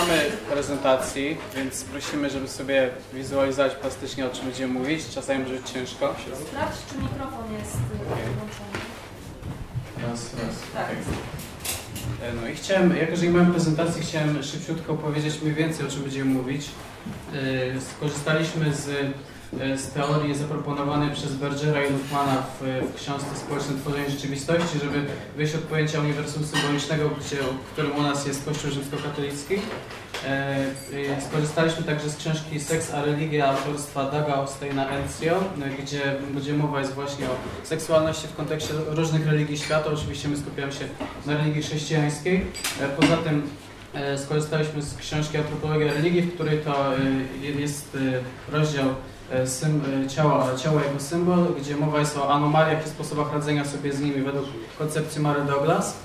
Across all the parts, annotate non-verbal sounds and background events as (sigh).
mamy prezentacji, więc prosimy, żeby sobie wizualizować plastycznie, o czym będziemy mówić. Czasami może być ciężko. Sprawdź, czy mikrofon jest y, włączony. Raz, raz. Tak. E, No i chciałem, jako że nie mamy prezentacji, chciałem szybciutko powiedzieć mniej więcej, o czym będziemy mówić. E, Skorzystaliśmy z, z teorii zaproponowanej przez Bergera i Luhmana w, w książce Społeczne Tworzenie Rzeczywistości, żeby wyjść od pojęcia uniwersum symbolicznego, gdzie, którym u nas jest Kościół rzymskokatolicki. E, e, Skorzystaliśmy także z książki Seks a religia autorstwa Daga Osteina Enzio, e, gdzie, gdzie mowa jest właśnie o seksualności w kontekście różnych religii świata. Oczywiście my skupiamy się na religii chrześcijańskiej. E, Poza tym e, skorzystaliśmy z książki Antropologia religii, w której to e, jest e, rozdział e, sym, e, ciała, ciało jako symbol, gdzie mowa jest o anomaliach i sposobach radzenia sobie z nimi według koncepcji Mary Douglas.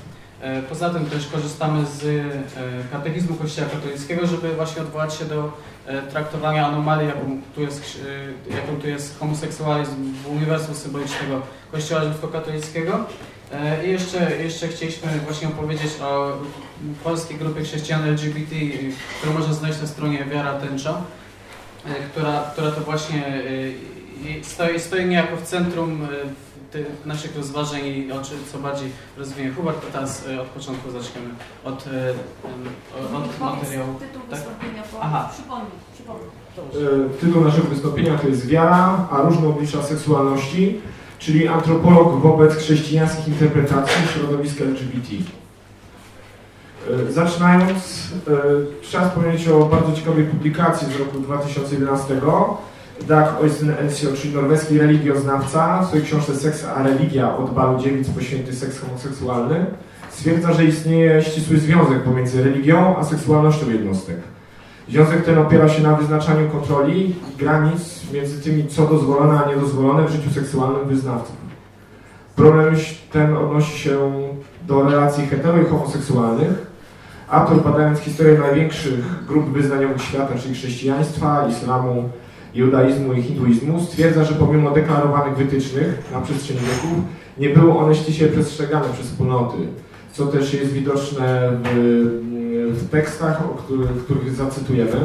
E, Poza tym też korzystamy z e, katechizmu Kościoła katolickiego, żeby właśnie odwołać się do e, traktowania anomalii, jaką tu jest, e, jaką tu jest homoseksualizm w uniwersum symbolicznego Kościoła rzymskokatolickiego. E, I jeszcze, jeszcze chcieliśmy właśnie opowiedzieć o polskiej grupie chrześcijan LGBT, którą można znaleźć na stronie Wiara Tęcza, e, która, która to właśnie i stoi, stoi niejako w centrum tych naszych rozważań i o czym co bardziej rozwinie Hubert, to teraz od początku zaczniemy od, od materiału. tytuł tak? wystąpienia, bo Aha. przypomnij, przypomnij. E, Tytuł naszego wystąpienia to jest Wiara, a różne oblicza seksualności, czyli antropolog wobec chrześcijańskich interpretacji środowiska LGBT. E, Zaczynając, e, trzeba wspomnieć o bardzo ciekawej publikacji z roku 2011. Dag Oysten Ensio, czyli norweski religioznawca, w swojej książce Seks a religia od balu dziewic poświęty seks homoseksualny, stwierdza, że istnieje ścisły związek pomiędzy religią a seksualnością jednostek. Związek ten opiera się na wyznaczaniu kontroli i granic między tymi, co dozwolone, a niedozwolone w życiu seksualnym wyznawców. Problem ten odnosi się do relacji hetero i homoseksualnych. Autor, badając historię największych grup wyznaniowych świata, czyli chrześcijaństwa, islamu, judaizmu i hinduizmu, stwierdza, że pomimo deklarowanych wytycznych na przestrzeni wieków, nie były one ściśle przestrzegane przez wspólnoty, co też jest widoczne w, w tekstach, o których, których zacytujemy.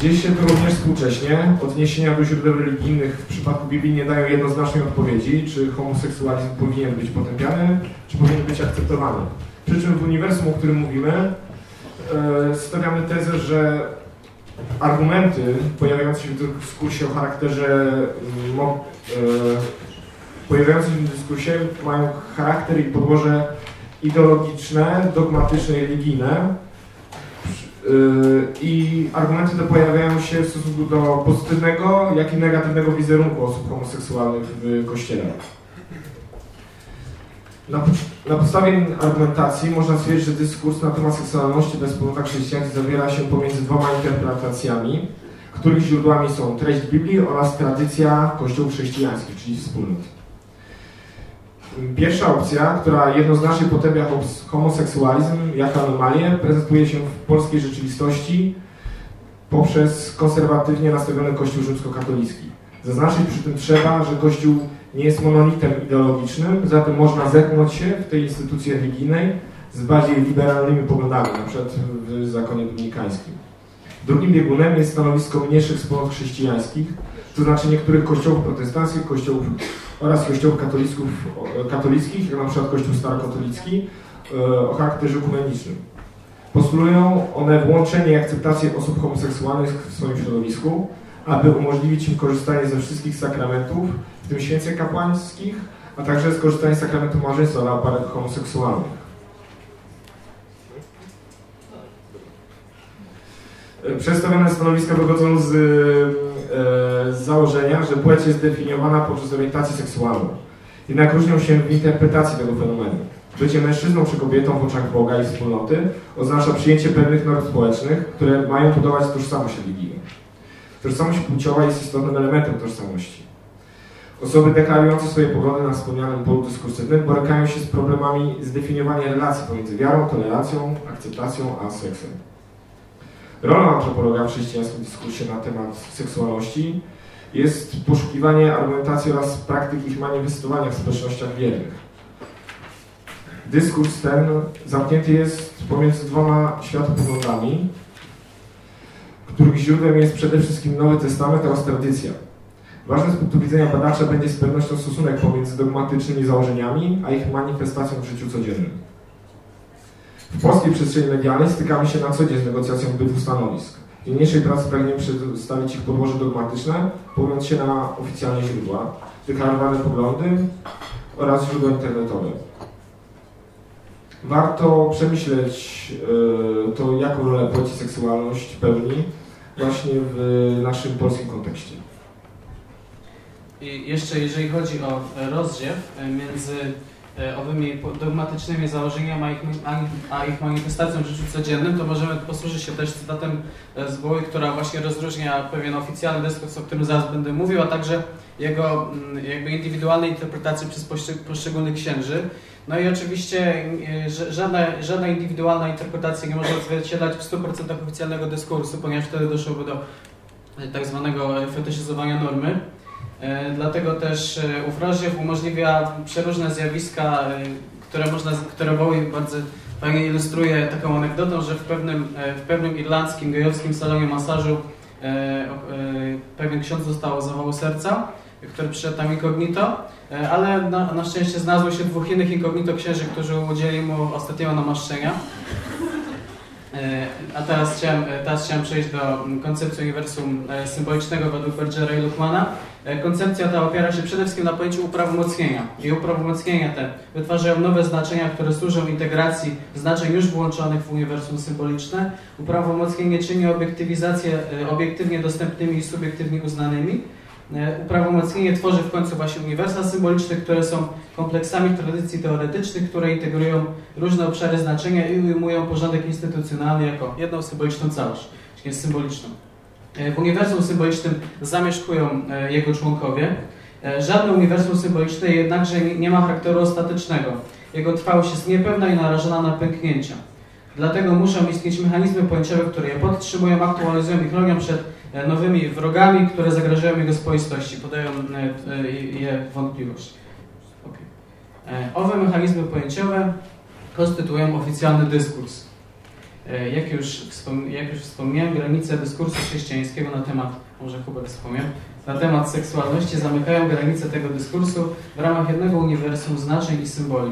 Dzieje się to również współcześnie. Odniesienia do źródeł religijnych w przypadku Biblii nie dają jednoznacznej odpowiedzi, czy homoseksualizm powinien być potępiany, czy powinien być akceptowany. Przy czym w uniwersum, o którym mówimy, e, stawiamy tezę, że argumenty pojawiające się w dyskursie o charakterze mm, e, pojawiające się w dyskursie mają charakter i podłoże ideologiczne, dogmatyczne i religijne. Yy, I argumenty te pojawiają się w stosunku do pozytywnego, jak i negatywnego wizerunku osób homoseksualnych w Kościele. Na, na podstawie argumentacji można stwierdzić, że dyskurs na temat seksualności we wspólnotach chrześcijańskich zawiera się pomiędzy dwoma interpretacjami, których źródłami są treść Biblii oraz tradycja kościołów chrześcijańskich, czyli wspólnot. Pierwsza opcja, która jednoznacznie potępia homoseksualizm jako anomalię, prezentuje się w polskiej rzeczywistości poprzez konserwatywnie nastawiony Kościół rzymskokatolicki. Zaznaczyć przy tym trzeba, że Kościół nie jest monolitem ideologicznym, zatem można zetknąć się w tej instytucji religijnej z bardziej liberalnymi poglądami, przykład w zakonie dominikańskim. Drugim biegunem jest stanowisko mniejszych wspólnot chrześcijańskich, to znaczy niektórych kościołów protestanckich, kościołów oraz kościołów katolickich, jak na przykład kościół starokatolicki o charakterze ekumenicznym. Postulują one włączenie i akceptację osób homoseksualnych w swoim środowisku, aby umożliwić im korzystanie ze wszystkich sakramentów, w tym święceń kapłańskich, a także skorzystanie z sakramentu małżeństwa dla par homoseksualnych. Przedstawione stanowiska wychodzą z, e, z założenia, że płeć jest definiowana poprzez orientację seksualną. Jednak różnią się w interpretacji tego fenomenu. Bycie mężczyzną czy kobietą w oczach Boga i wspólnoty oznacza przyjęcie pewnych norm społecznych, które mają budować tożsamość religijną. Tożsamość płciowa jest istotnym elementem tożsamości. Osoby deklarujące swoje poglądy na wspomnianym polu dyskursywnym borykają się z problemami zdefiniowania relacji pomiędzy wiarą, tolerancją, akceptacją a seksem. Rolą antropologa w chrześcijańskim dyskursie na temat seksualności jest poszukiwanie argumentacji oraz praktyk ich manifestowania w społecznościach wiernych. Dyskurs ten zamknięty jest pomiędzy dwoma światopoglądami, których źródłem jest przede wszystkim Nowy Testament oraz tradycja. Ważny z punktu widzenia badacza będzie z pewnością stosunek pomiędzy dogmatycznymi założeniami, a ich manifestacją w życiu codziennym. W polskiej przestrzeni medialnej stykamy się na co dzień z negocjacją obydwu stanowisk. W niniejszej pracy pragniemy przedstawić ich podłoże dogmatyczne, powołując się na oficjalne źródła, deklarowane poglądy oraz źródła internetowe. Warto przemyśleć e, to, jaką rolę płci seksualność pełni właśnie w naszym polskim kontekście. I jeszcze jeżeli chodzi o rozdziew między e, owymi dogmatycznymi założeniami, a ich, manifestacją w życiu codziennym, to możemy posłużyć się też cytatem e, z Boły, która właśnie rozróżnia pewien oficjalny dyskurs, o którym zaraz będę mówił, a także jego mm, jakby indywidualnej interpretacji przez poszczególnych księży. No i oczywiście żadna, żadna indywidualna interpretacja nie może odzwierciedlać w 100% oficjalnego dyskursu, ponieważ wtedy doszłoby do tak zwanego fetyszyzowania normy. E, dlatego też e, rozdziew umożliwia przeróżne zjawiska, e, które można, które Bowie bardzo fajnie ilustruje taką anegdotą, że w pewnym, w pewnym irlandzkim gejowskim salonie masażu pewien ksiądz dostał zawału serca, który przyszedł tam incognito, ale na, na szczęście znalazło się dwóch innych incognito księży, którzy udzielili mu ostatniego namaszczenia. A teraz chciałem, teraz chciałem przejść do koncepcji uniwersum symbolicznego według Bergera i Luckmana. E, koncepcja ta opiera się przede wszystkim na pojęciu uprawomocnienia. I uprawomocnienia te wytwarzają nowe znaczenia, które służą integracji znaczeń już włączonych w uniwersum symboliczne. Uprawomocnienie czyni obiektywizację e, obiektywnie dostępnymi i subiektywnie uznanymi. E, uprawomocnienie tworzy w końcu właśnie uniwersa symboliczne, które są kompleksami tradycji teoretycznych, które integrują różne obszary znaczenia i ujmują porządek instytucjonalny jako jedną symboliczną całość, czyli jest symboliczną. E, w uniwersum symbolicznym zamieszkują e, jego członkowie. Żadne uniwersum symboliczne jednakże nie ma charakteru ostatecznego. Jego trwałość jest niepewna i narażona na pęknięcia. Dlatego muszą istnieć mechanizmy pojęciowe, które je podtrzymują, aktualizują i chronią przed nowymi wrogami, które zagrażają jego spoistości, podają je wątpliwość. Okay. Owe mechanizmy pojęciowe konstytuują oficjalny dyskurs. E, jak już, jak już wspomniałem, granice dyskursu chrześcijańskiego na temat, może Hubert wspomniał, na temat seksualności zamykają granice tego dyskursu w ramach jednego uniwersum znaczeń i symboli.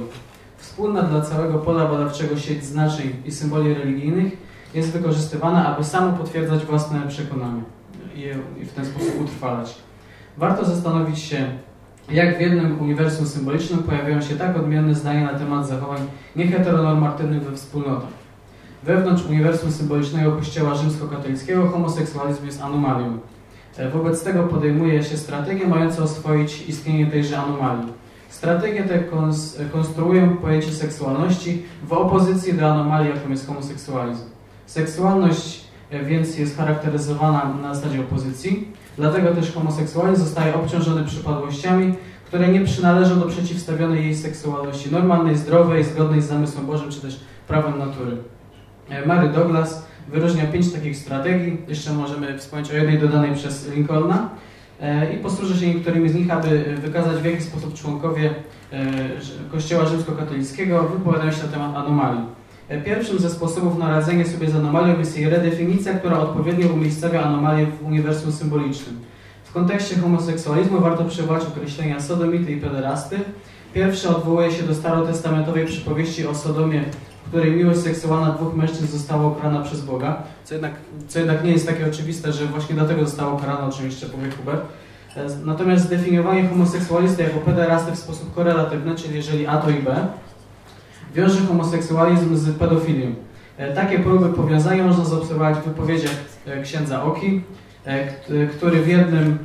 Wspólna dla całego pola badawczego sieć znaczeń i symboli religijnych jest wykorzystywana, aby samo potwierdzać własne przekonania i w ten sposób utrwalać. Warto zastanowić się, jak w jednym uniwersum symbolicznym pojawiają się tak odmienne zdania na temat zachowań nieheteronormatywnych we wspólnotach. Wewnątrz uniwersum symbolicznego Kościoła rzymskokatolickiego homoseksualizm jest anomalią. E, wobec tego podejmuje się strategię mającą oswoić istnienie tejże anomalii. Strategie te konstruują pojęcie seksualności w opozycji do anomalii, jaką jest homoseksualizm. Seksualność e, więc jest charakteryzowana na zasadzie opozycji, dlatego też homoseksualizm zostaje obciążony przypadłościami, które nie przynależą do przeciwstawionej jej seksualności normalnej, zdrowej, zgodnej z zamysłem Bożym czy też prawem natury. E, Mary Douglas wyróżnia pięć takich strategii. Jeszcze możemy wspomnieć o jednej dodanej przez Lincolna. E, I posłużę się niektórymi z nich, aby wykazać w jaki sposób członkowie e, Kościoła rzymskokatolickiego wypowiadają się na temat anomalii. Pierwszym ze sposobów na radzenie sobie z anomalią jest jej redefinicja, która odpowiednio umiejscawia anomalię w uniwersum symbolicznym. W kontekście homoseksualizmu warto przywołać określenia sodomity i pederasty. Pierwszy odwołuje się do starotestamentowej przypowieści o Sodomie której miłość seksualna dwóch mężczyzn została ukarana przez Boga, co jednak, co jednak nie jest takie oczywiste, że właśnie dlatego została ukarana, o czym jeszcze powie Hubert. E, natomiast zdefiniowanie homoseksualisty jako pederasty w sposób korelatywny, czyli jeżeli A to i B, wiąże homoseksualizm z pedofilią. E, takie próby powiązania można zaobserwować w wypowiedziach e, księdza Oki, który w jednym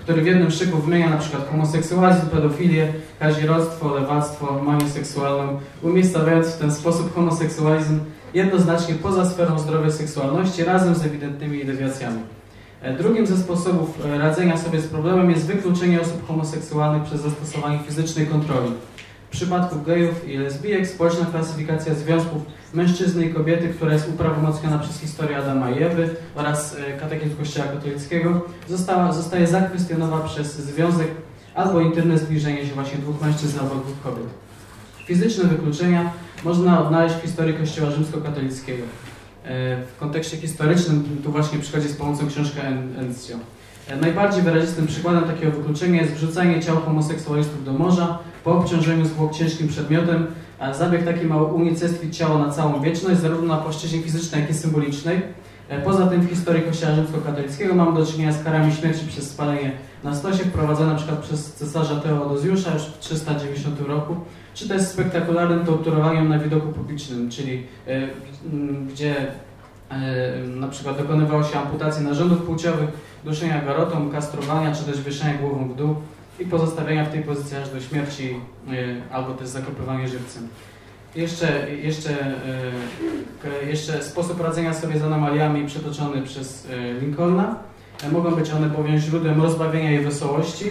który w jednym szyku wymienia na przykład homoseksualizm, pedofilię, kazirodztwo, lewactwo, manię seksualną, umiejscowiając w ten sposób homoseksualizm jednoznacznie poza sferą zdrowej seksualności razem z ewidentnymi dewiacjami. E, drugim ze sposobów e, radzenia sobie z problemem jest wykluczenie osób homoseksualnych przez zastosowanie fizycznej kontroli. W przypadku gejów i lesbijek społeczna klasyfikacja związków mężczyzny i kobiety, która jest uprawomocniona przez historię Adama i Ewy oraz e, katechizm Kościoła katolickiego, została, zostaje zakwestionowana przez związek albo intymne zbliżenie się właśnie dwóch mężczyzn albo dwóch kobiet. Fizyczne wykluczenia można odnaleźć w historii Kościoła rzymskokatolickiego. E, w kontekście historycznym tu właśnie przychodzi z pomocą książka Enzio. E, najbardziej wyrazistym przykładem takiego wykluczenia jest wrzucanie ciał homoseksualistów do morza po obciążeniu zwłok ciężkim przedmiotem. Zabieg taki ma unicestwić ciało na całą wieczność, zarówno na płaszczyźnie fizycznej, jak i symbolicznej. E, poza tym w historii Kościoła rzymskokatolickiego mamy do czynienia z karami śmierci przez spalenie na stosie, wprowadzone przykład przez cesarza Teodozjusza już w 390 roku, czy też spektakularnym torturowaniem na widoku publicznym, czyli e, gdzie e, na przykład dokonywało się amputacji narządów płciowych, duszenia garotą, kastrowania, czy też wieszania głową w dół i pozostawienia w tej pozycji aż do śmierci, albo też zakopywanie żywcem. Jeszcze, jeszcze, jeszcze sposób radzenia sobie z anomaliami przytoczony przez Lincolna. Mogą być one bowiem źródłem rozbawienia i wesołości.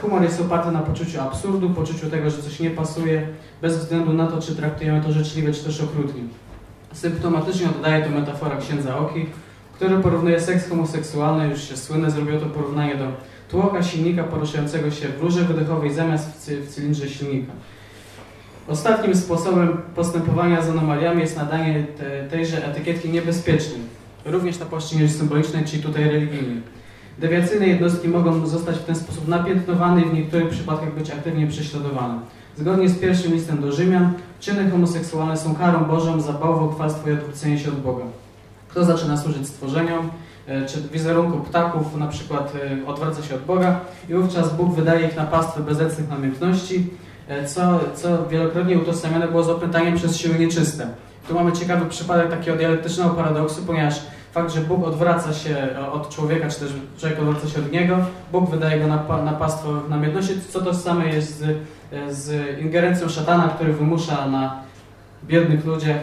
Humor jest oparty na poczuciu absurdu, poczuciu tego, że coś nie pasuje, bez względu na to, czy traktujemy to życzliwie, czy też okrutnie. Symptomatycznie oddaje to metafora księdza Oki, który porównuje seks homoseksualny, już się słynne, zrobiło to porównanie do tłoka silnika poruszającego się w rurze wydechowej zamiast w, cy w cylindrze silnika. Ostatnim sposobem postępowania z anomaliami jest nadanie te, tejże etykietki niebezpiecznej, również na płaszczyźnie symbolicznej, czyli tutaj religijnej. Dewiacyjne jednostki mogą zostać w ten sposób napiętnowane i w niektórych przypadkach być aktywnie prześladowane. Zgodnie z pierwszym listem do Rzymian, czyny homoseksualne są karą Bożą za bałwochwalstwo i odwrócenie się od Boga. Kto zaczyna służyć stworzeniom, e, czy wizerunku ptaków na przykład e, odwraca się od Boga i wówczas Bóg wydaje ich na pastwę bezecnych namiętności, E, co, co wielokrotnie utożsamiane było z opętaniem przez siły nieczyste. Tu mamy ciekawy przypadek takiego dialektycznego paradoksu, ponieważ fakt, że Bóg odwraca się od człowieka, czy też człowiek odwraca się od niego, Bóg wydaje go na, na pastwę namiętności, co to same jest z, z ingerencją szatana, który wymusza na biednych ludziach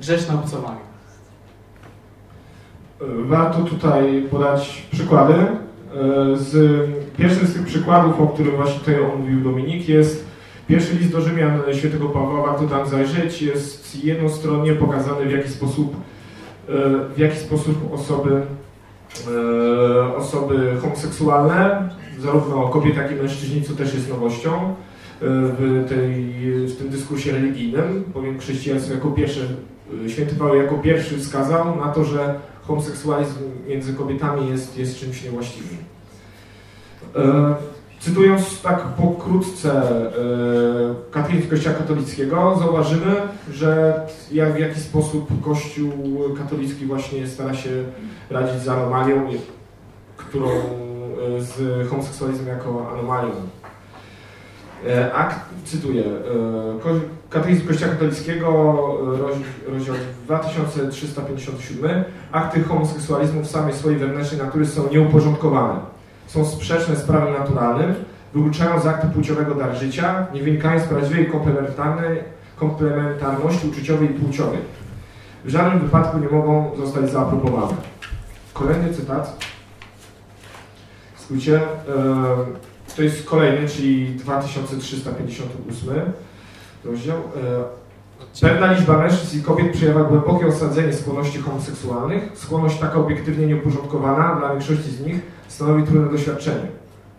grzeszne obcowanie. Warto tutaj podać przykłady. E, z, pierwszym z tych przykładów, o którym właśnie tutaj omówił Dominik, jest Pierwszy list do Rzymian świętego Pawła, warto tam zajrzeć, jest jednostronnie pokazany w jaki sposób, e, w jaki sposób osoby, e, osoby homoseksualne, zarówno kobiety, jak i mężczyźni, co też jest nowością w, tej, w tym dyskursie religijnym, bowiem chrześcijaństwo jako pierwsze, święty Paweł jako pierwszy wskazał na to, że homoseksualizm między kobietami jest, jest czymś niewłaściwym. Cytując tak pokrótce e, Kościoła katolickiego, zauważymy, że jak, w jaki sposób Kościół katolicki właśnie stara się radzić z anomalią, którą e, z homoseksualizmem jako anomalią. E, akt, cytuję, Katechizm Kościoła katolickiego, rozdział 2357, akty homoseksualizmu w samej swojej wewnętrznej natury są nieuporządkowane są sprzeczne z prawem naturalnym, wykluczają z aktu płciowego dar życia, nie wynikają z prawdziwej komplementarności uczuciowej i płciowej. W żadnym wypadku nie mogą zostać zaaprobowane. Kolejny cytat. W skrócie, e, to jest kolejny, czyli 2358 rozdział. E, pewna liczba mężczyzn i kobiet przejawia głębokie osadzenie skłonności homoseksualnych. Skłonność taka obiektywnie nieuporządkowana dla większości z nich stanowi trudne doświadczenie.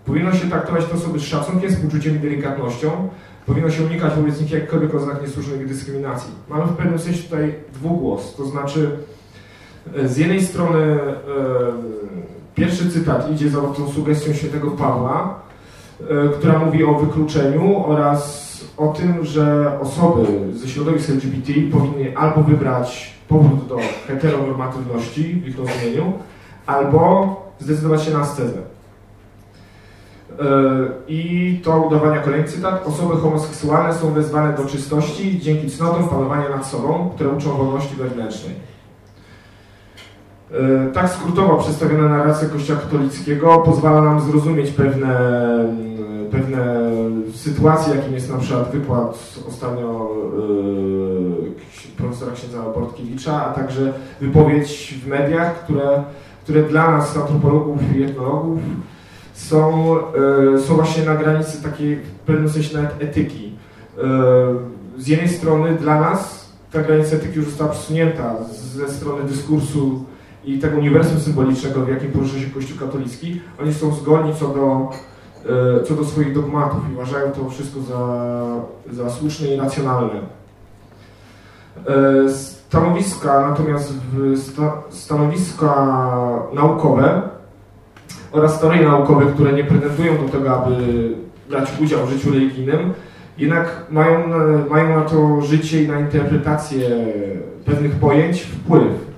Powinno się traktować te osoby z szacunkiem, współczuciem i delikatnością. Powinno się unikać wobec nich jakkolwiek oznak niesłusznej dyskryminacji. Mamy w pewnym sensie tutaj dwugłos, to znaczy e, z jednej strony e, pierwszy cytat idzie za tą sugestią świętego Pawła, która mówi o wykluczeniu oraz o tym, że osoby ze środowisk LGBT powinny albo wybrać powrót do heteronormatywności w ich rozumieniu, albo zdecydować się na ascezę. E, I to udawania kolejny cytat. Osoby homoseksualne są wezwane do czystości dzięki cnotom panowania nad sobą, które uczą wolności wewnętrznej. E, tak skrótowo przedstawiona narracja Kościoła katolickiego pozwala nam zrozumieć pewne, pewne sytuacje, jakim jest na przykład wykład ostatnio yy, profesora księdza Portkiewicza, a także wypowiedź w mediach, które które dla nas, antropologów i etnologów, są, e, są właśnie na granicy takiej w pewnym sensie nawet etyki. Z jednej strony dla nas ta granica etyki już została przesunięta ze strony dyskursu i tego uniwersum symbolicznego, w jakim porusza się Kościół katolicki. Oni są zgodni co do e, co do swoich dogmatów i uważają to wszystko za, za słuszne i racjonalne. E, stanowiska, natomiast sta, stanowiska naukowe oraz teorie naukowe, które nie pretendują do tego, aby brać udział w życiu religijnym, jednak mają, mają na to życie i na interpretację pewnych pojęć wpływ.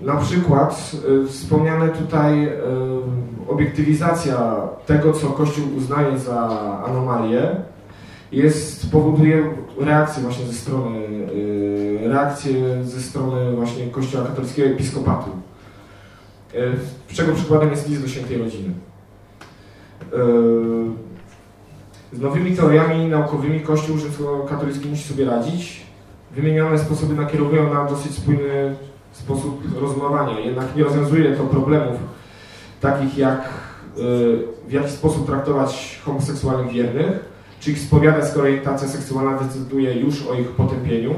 Na przykład wspomniane tutaj obiektywizacja tego, co Kościół uznaje za anomalię, jest, powoduje reakcję właśnie ze strony, reakcję ze strony właśnie Kościoła katolickiego episkopatu. Czego przykładem jest list do świętej rodziny. Z nowymi teoriami naukowymi Kościół rzymskokatolicki musi sobie radzić. Wymienione sposoby nakierowują na dosyć spójny sposób rozumowania, jednak nie rozwiązuje to problemów takich jak w jaki sposób traktować homoseksualnych wiernych, czy ich spowiadać, skoro orientacja seksualna decyduje już o ich potępieniu,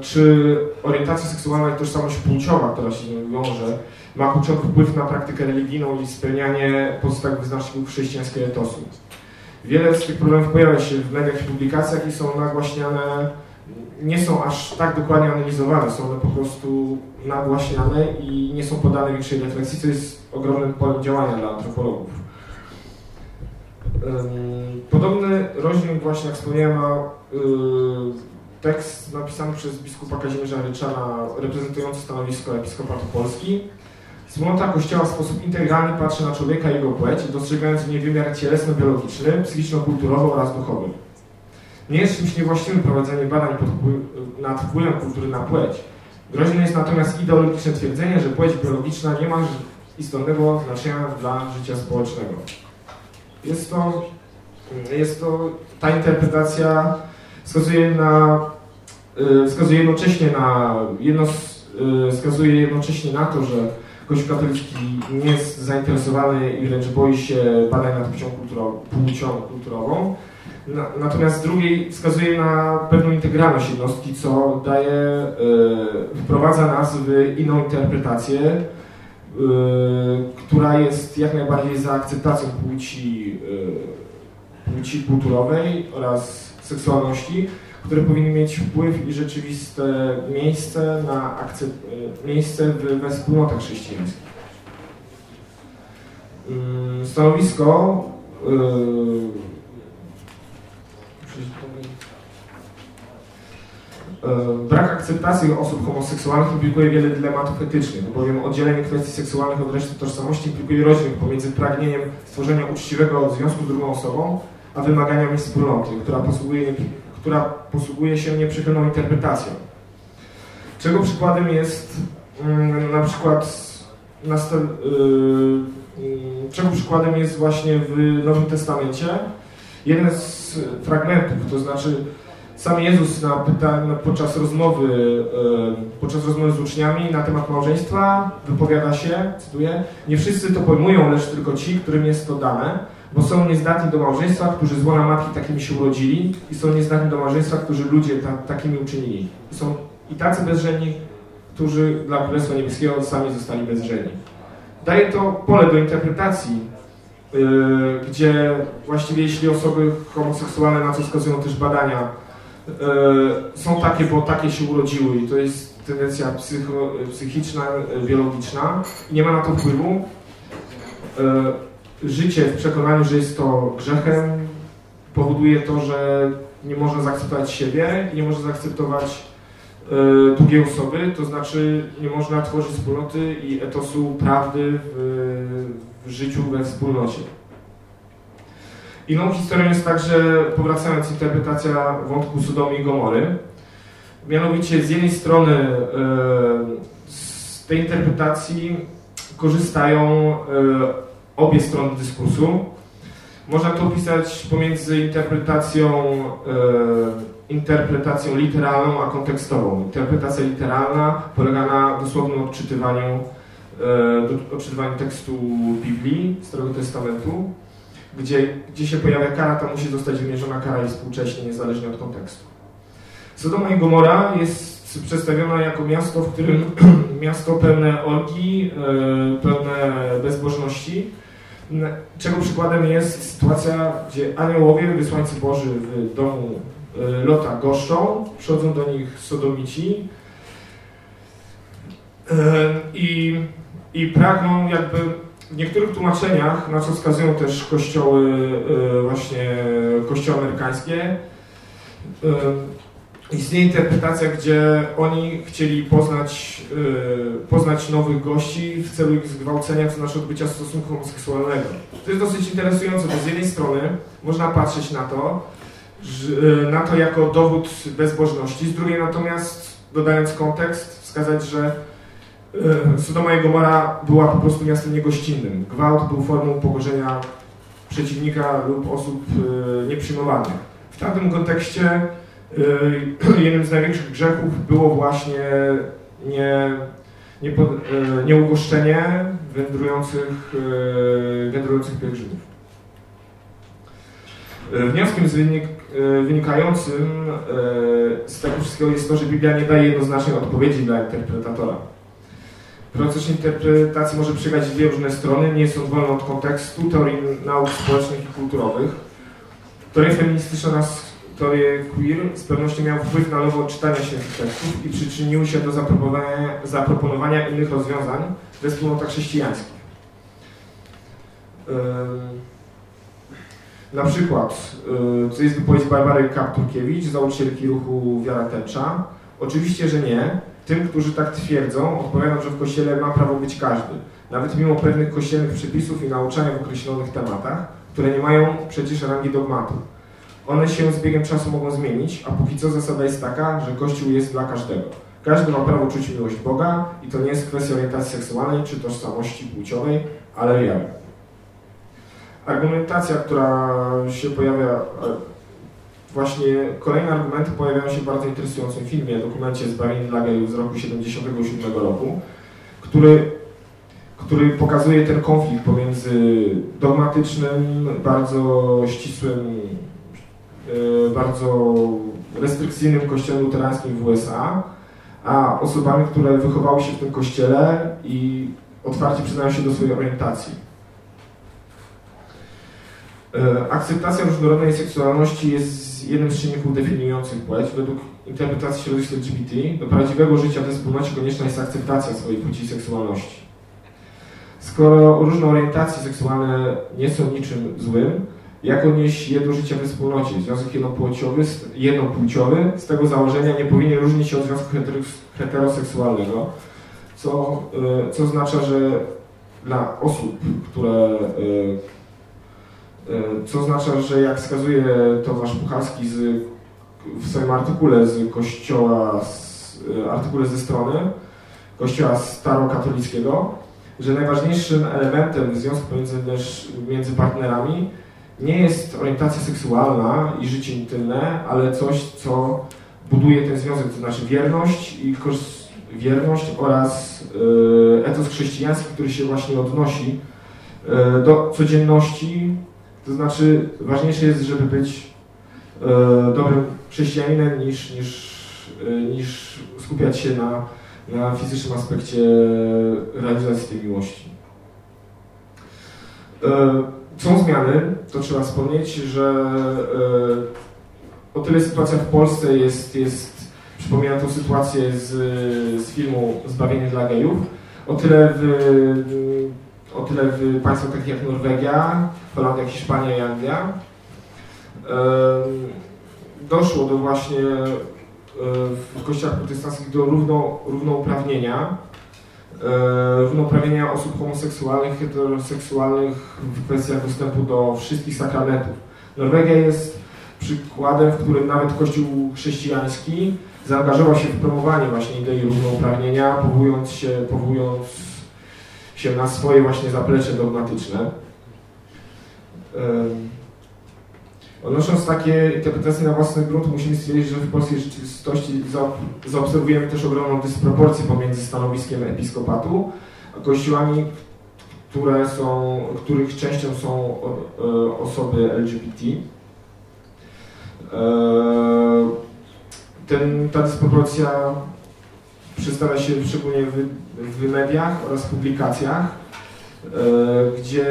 czy orientacja seksualna i tożsamość płciowa, która się wiąże, ma kluczowy wpływ na praktykę religijną i spełnianie pozostałych wyznaczników chrześcijańskiego etosu. Wiele z tych problemów pojawia się w mediach i publikacjach i są nagłaśniane, nie są aż tak dokładnie analizowane, są one po prostu nagłaśniane i nie są podane większej refleksji, co jest ogromnym polem działania dla antropologów. Podobny rozdźwięk właśnie, jak wspomniałem, ma y, tekst napisany przez biskupa Kazimierza Ryczana reprezentujący stanowisko Episkopatu Polski. Wspólnota Kościoła w sposób integralny patrzy na człowieka i jego płeć, dostrzegając w niej wymiar cielesno-biologiczny, psychiczno-kulturowy oraz duchowy. Nie jest czymś niewłaściwym prowadzenie badań nad wpływem kultury na płeć. Groźne jest natomiast ideologiczne twierdzenie, że płeć biologiczna nie ma istotnego znaczenia dla życia społecznego. Jest to, jest to ta interpretacja wskazuje na y, wskazuje jednocześnie na jedno, y, wskazuje jednocześnie na to, że Kościół katolicki nie jest zainteresowany i wręcz boi się badań nad płcią, płcią kulturową. Natomiast z drugiej wskazuje na pewną integralność jednostki, co daje, y, wprowadza nas w inną interpretację, która jest jak najbardziej za akceptacją płci, płci kulturowej oraz seksualności, które powinny mieć wpływ i rzeczywiste miejsce, na miejsce w, we wspólnotach chrześcijańskich. Mm, stanowisko yy, Brak akceptacji osób homoseksualnych implikuje wiele dylematów etycznych, bowiem oddzielenie kwestii seksualnych od reszty tożsamości implikuje rozdźwięk pomiędzy pragnieniem stworzenia uczciwego związku z drugą osobą, a wymaganiami wspólnoty, która posługuje, która posługuje się nieprzychylną interpretacją. Czego przykładem jest mm, na przykład yy, czego przykładem jest właśnie w Nowym Testamencie jeden z fragmentów, to znaczy sam Jezus na pytanie, podczas rozmowy yy, podczas rozmowy z uczniami na temat małżeństwa wypowiada się, cytuję, nie wszyscy to pojmują, lecz tylko ci, którym jest to dane, bo są niezdatni do małżeństwa, którzy z łona matki takimi się urodzili i są niezdatni do małżeństwa, którzy ludzie ta, takimi uczynili. Są i tacy bezżeni, którzy dla Królestwa Niebieskiego sami zostali bezżeni. Daje to pole do interpretacji, yy, gdzie właściwie jeśli osoby homoseksualne, na co wskazują też badania, yy, są takie, bo takie się urodziły i to jest tendencja psycho, psychiczna, yy, biologiczna i nie ma na to wpływu, yy, życie w przekonaniu, że jest to grzechem, powoduje to, że nie można zaakceptować siebie i nie można zaakceptować y, drugiej osoby, to znaczy nie można tworzyć wspólnoty i etosu prawdy w, w życiu we wspólnocie. Inną historią jest także, powracając, interpretacja wątku Sodomy i Gomory. Mianowicie z jednej strony y, z tej interpretacji korzystają y, obie strony dyskursu. Można to opisać pomiędzy interpretacją, e, interpretacją literalną a kontekstową. Interpretacja literalna polega na dosłownym odczytywaniu, e, odczytywaniu tekstu Biblii, Starego Testamentu, gdzie, gdzie się pojawia kara, tam musi zostać wymierzona kara i współcześnie, niezależnie od kontekstu. Sodoma i Gomora jest przedstawiona jako miasto, w którym (clears throat) miasto pełne orgi, e, pełne bezbożności, czego przykładem jest sytuacja, gdzie aniołowie, wysłańcy Boży w domu e, Lota goszczą, przychodzą do nich sodomici e, i, i pragną jakby w niektórych tłumaczeniach, na co wskazują też kościoły, e, właśnie kościoły amerykańskie, istnieje interpretacja, gdzie oni chcieli poznać, e, poznać nowych gości w celu ich zgwałcenia, to znaczy odbycia stosunku homoseksualnego. To jest dosyć interesujące, bo z jednej strony można patrzeć na to, że, e, na to jako dowód bezbożności, z drugiej natomiast, dodając kontekst, wskazać, że e, Sodoma i Gomora była po prostu miastem niegościnnym. Gwałt był formą upokorzenia przeciwnika lub osób e, nieprzyjmowanych. W tamtym kontekście (clears throat) jednym z największych grzechów było właśnie nie, nie, e, nieugoszczenie wędrujących, e, wędrujących pielgrzymów. E, Wnioskiem z wynik, wynikającym z tego wszystkiego jest to, że Biblia nie daje jednoznacznej odpowiedzi dla interpretatora. Proces interpretacji może przebiegać w dwie różne strony, nie jest on wolny od kontekstu, teorii nauk społecznych i kulturowych. Teorie feministyczne oraz teorie queer z pewnością miały wpływ na nowe odczytanie świętych tekstów i przyczyniły się do zaproponowania, zaproponowania innych rozwiązań we wspólnotach chrześcijańskich. Ym, Na przykład, y, co jest wypowiedź Barbary Kapturkiewicz, założycielki ruchu Wiara Tęcza. Oczywiście, że nie. Tym, którzy tak twierdzą, odpowiadam, że w Kościele ma prawo być każdy. Nawet mimo pewnych kościelnych przepisów i nauczania w określonych tematach, które nie mają przecież rangi dogmatu. One się z biegiem czasu mogą zmienić, a póki co zasada jest taka, że Kościół jest dla każdego. Każdy ma prawo czuć miłość Boga i to nie jest kwestia orientacji seksualnej czy tożsamości płciowej, ale wiary. Argumentacja, która się pojawia, właśnie kolejne argumenty pojawiają się w bardzo interesującym filmie, dokumencie Zbawienie dla gejów z roku 77 roku, który, który pokazuje ten konflikt pomiędzy dogmatycznym, bardzo ścisłym, bardzo restrykcyjnym kościołem luterańskim w USA, a osobami, które wychowały się w tym kościele i otwarcie przyznają się do swojej orientacji. E, Akceptacja różnorodnej seksualności jest jednym z czynników definiujących płeć. Według interpretacji środowisk LGBT do prawdziwego życia w wspólnocie konieczna jest akceptacja swojej płci i seksualności. Skoro różne orientacje seksualne nie są niczym złym, jak odnieść je do życia we wspólnocie? Związek jednopłciowy, jednopłciowy z tego założenia nie powinien różnić się od związku heteros- heteroseksualnego, co, e, co oznacza, że dla osób, które e, E, Co oznacza, że jak wskazuje Tomasz Puchalski z, w swoim artykule z kościoła, z, artykule ze strony kościoła starokatolickiego, że najważniejszym elementem związku między, między partnerami nie jest orientacja seksualna i życie intymne, ale coś, co buduje ten związek, to znaczy wierność i wierność oraz e, etos chrześcijański, który się właśnie odnosi e, do codzienności to znaczy, ważniejsze jest, żeby być e, dobrym chrześcijaninem, niż, niż, e, niż skupiać się na, na fizycznym aspekcie realizacji tej miłości. E, są zmiany, to trzeba wspomnieć, że e, o tyle sytuacja w Polsce jest, jest przypomina tą sytuację z, z filmu Zbawienie dla gejów, o tyle w, o tyle w państwach takich jak Norwegia, Holandia, Hiszpania i Anglia em, doszło do właśnie e, w kościołach protestanckich do równo, równouprawnienia e, równouprawnienia osób homoseksualnych, heteroseksualnych w kwestiach dostępu do wszystkich sakramentów. Norwegia jest przykładem, w którym nawet Kościół chrześcijański zaangażował się w promowanie właśnie idei równouprawnienia, powołując się, powołując się na swoje właśnie zaplecze dogmatyczne. Odnosząc takie interpretacje na własny grunt, musimy stwierdzić, że w polskiej rzeczywistości za- zaobserwujemy też ogromną dysproporcję pomiędzy stanowiskiem episkopatu a kościołami, które są, których częścią są o- e, osoby LGBT. E, Ten, ta dysproporcja przedstawia się szczególnie w, w mediach oraz publikacjach, e, gdzie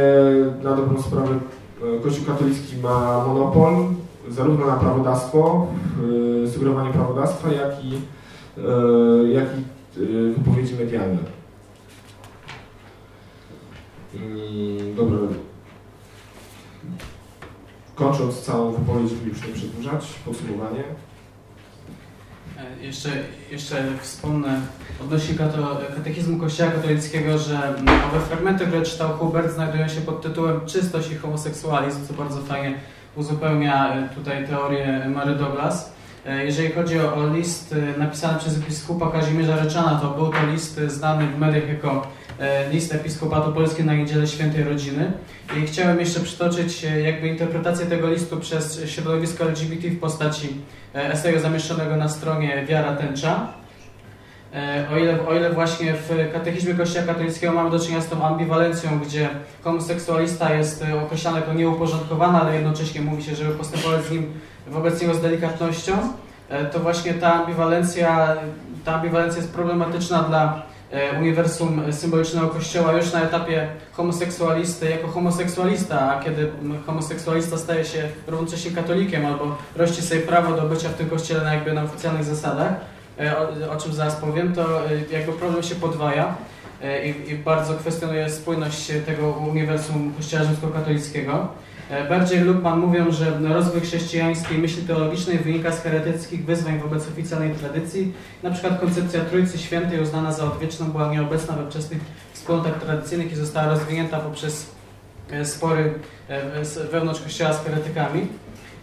na dobrą sprawę e, Kościół katolicki ma monopol zarówno na prawodawstwo, e, sugerowanie prawodawstwa, jak i, e, jak i e, wypowiedzi medialne. Mm, Dobra. Kończąc całą wypowiedź, żeby już nie przedłużać, podsumowanie. E, Jeszcze, jeszcze wspomnę odnośnie katechizmu Kościoła katolickiego, że owe fragmenty, które czytał Hubert, znajdują się pod tytułem Czystość i homoseksualizm, co bardzo fajnie uzupełnia e, tutaj teorię Mary Douglas. E, Jeżeli chodzi o, list napisany przez biskupa Kazimierza Ryczana, to był to list znany w mediach jako list Episkopatu Polski na Niedzielę Świętej Rodziny. I chciałem jeszcze przytoczyć e, jakby interpretację tego listu przez środowisko LGBT w postaci e, eseju zamieszczonego na stronie Wiara Tęcza. E, O ile, o ile właśnie w katechizmie Kościoła katolickiego mamy do czynienia z tą ambiwalencją, gdzie homoseksualista jest e, określany jako nieuporządkowany, ale jednocześnie mówi się, żeby postępować z nim wobec niego z delikatnością, e, to właśnie ta ambiwalencja, ta ambiwalencja jest problematyczna dla e, uniwersum symbolicznego Kościoła już na etapie homoseksualisty jako homoseksualista, a kiedy homoseksualista staje się równocześnie katolikiem albo rości sobie prawo do bycia w tym kościele na jakby na oficjalnych zasadach, e, o, o czym zaraz powiem, to e, jakby problem się podwaja e, i, i bardzo kwestionuje spójność tego uniwersum kościoła rzymskokatolickiego. E, Bardziej Lubman mówią, że rozwój chrześcijańskiej myśli teologicznej wynika z heretyckich wyzwań wobec oficjalnej tradycji. Na przykład koncepcja Trójcy Świętej uznana za odwieczną była nieobecna we wczesnych wspólnotach tradycyjnych i została rozwinięta poprzez e, spory e, wewnątrz kościoła z heretykami.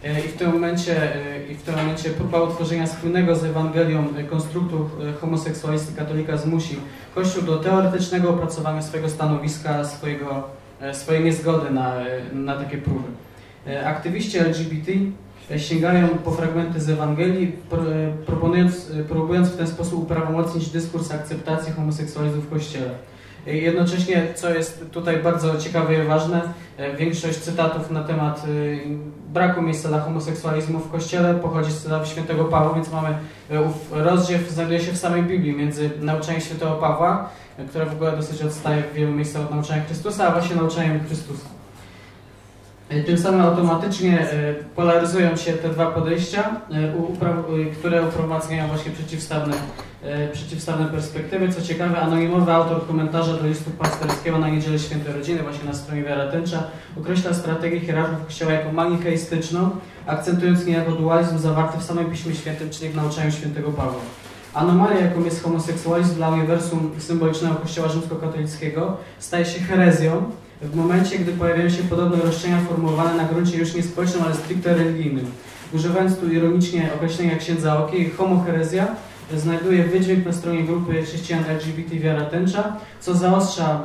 E, I w tym momencie, e, i w tym momencie próba utworzenia spójnego z Ewangelią e, konstruktu e, homoseksualisty katolika zmusi Kościół do teoretycznego opracowania swojego stanowiska, swojego, e, swojej niezgody na, e, na takie próby. E, Aktywiści LGBT e, sięgają po fragmenty z Ewangelii, pro- e, proponując, e, próbując w ten sposób uprawomocnić dyskurs akceptacji homoseksualizmu w Kościele. Jednocześnie, co jest tutaj bardzo ciekawe i ważne, e, większość cytatów na temat e, braku miejsca dla homoseksualizmu w Kościele pochodzi z cytatów świętego Pawła, więc mamy e, rozdziew znajduje się w samej Biblii między nauczaniem świętego Pawła, które w ogóle dosyć odstaje w wielu miejscach od nauczania Chrystusa, a właśnie nauczaniem Chrystusa. E, Tym samym automatycznie e, polaryzują się te dwa podejścia, e, które uprowadzą właśnie przeciwstawne, przeciwstawne perspektywy. Co ciekawe, anonimowy autor komentarza do listu pasterskiego na Niedzielę Świętej Rodziny, właśnie na stronie Wiara Tęcza, określa strategię hierarchów Kościoła jako manicheistyczną, akcentując niejako dualizm zawarty w samym Piśmie Świętym, czyli w nauczaniu świętego Pawła. Anomalia, jaką jest homoseksualizm dla uniwersum symbolicznego Kościoła rzymskokatolickiego, staje się herezją w momencie, gdy pojawiają się podobne roszczenia formułowane na gruncie już nie społecznym, ale stricte religijnym. Używając tu ironicznie określenia księdza Oki, homoherezja znajduje wydźwięk na stronie grupy chrześcijan LGBT Wiara Tęcza, co zaostrza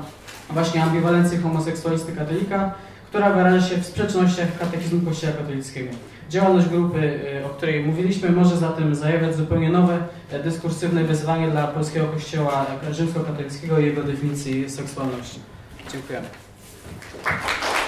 właśnie ambiwalencję homoseksualisty katolika, która wyraża się w sprzecznościach katechizmu Kościoła katolickiego. Działalność grupy, y, o której mówiliśmy, może zatem zajawiać zupełnie nowe, e, dyskursywne wyzwanie dla polskiego kościoła rzymskokatolickiego i jego definicji seksualności. Dziękujemy. Obrigado.